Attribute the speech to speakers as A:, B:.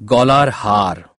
A: গলার হার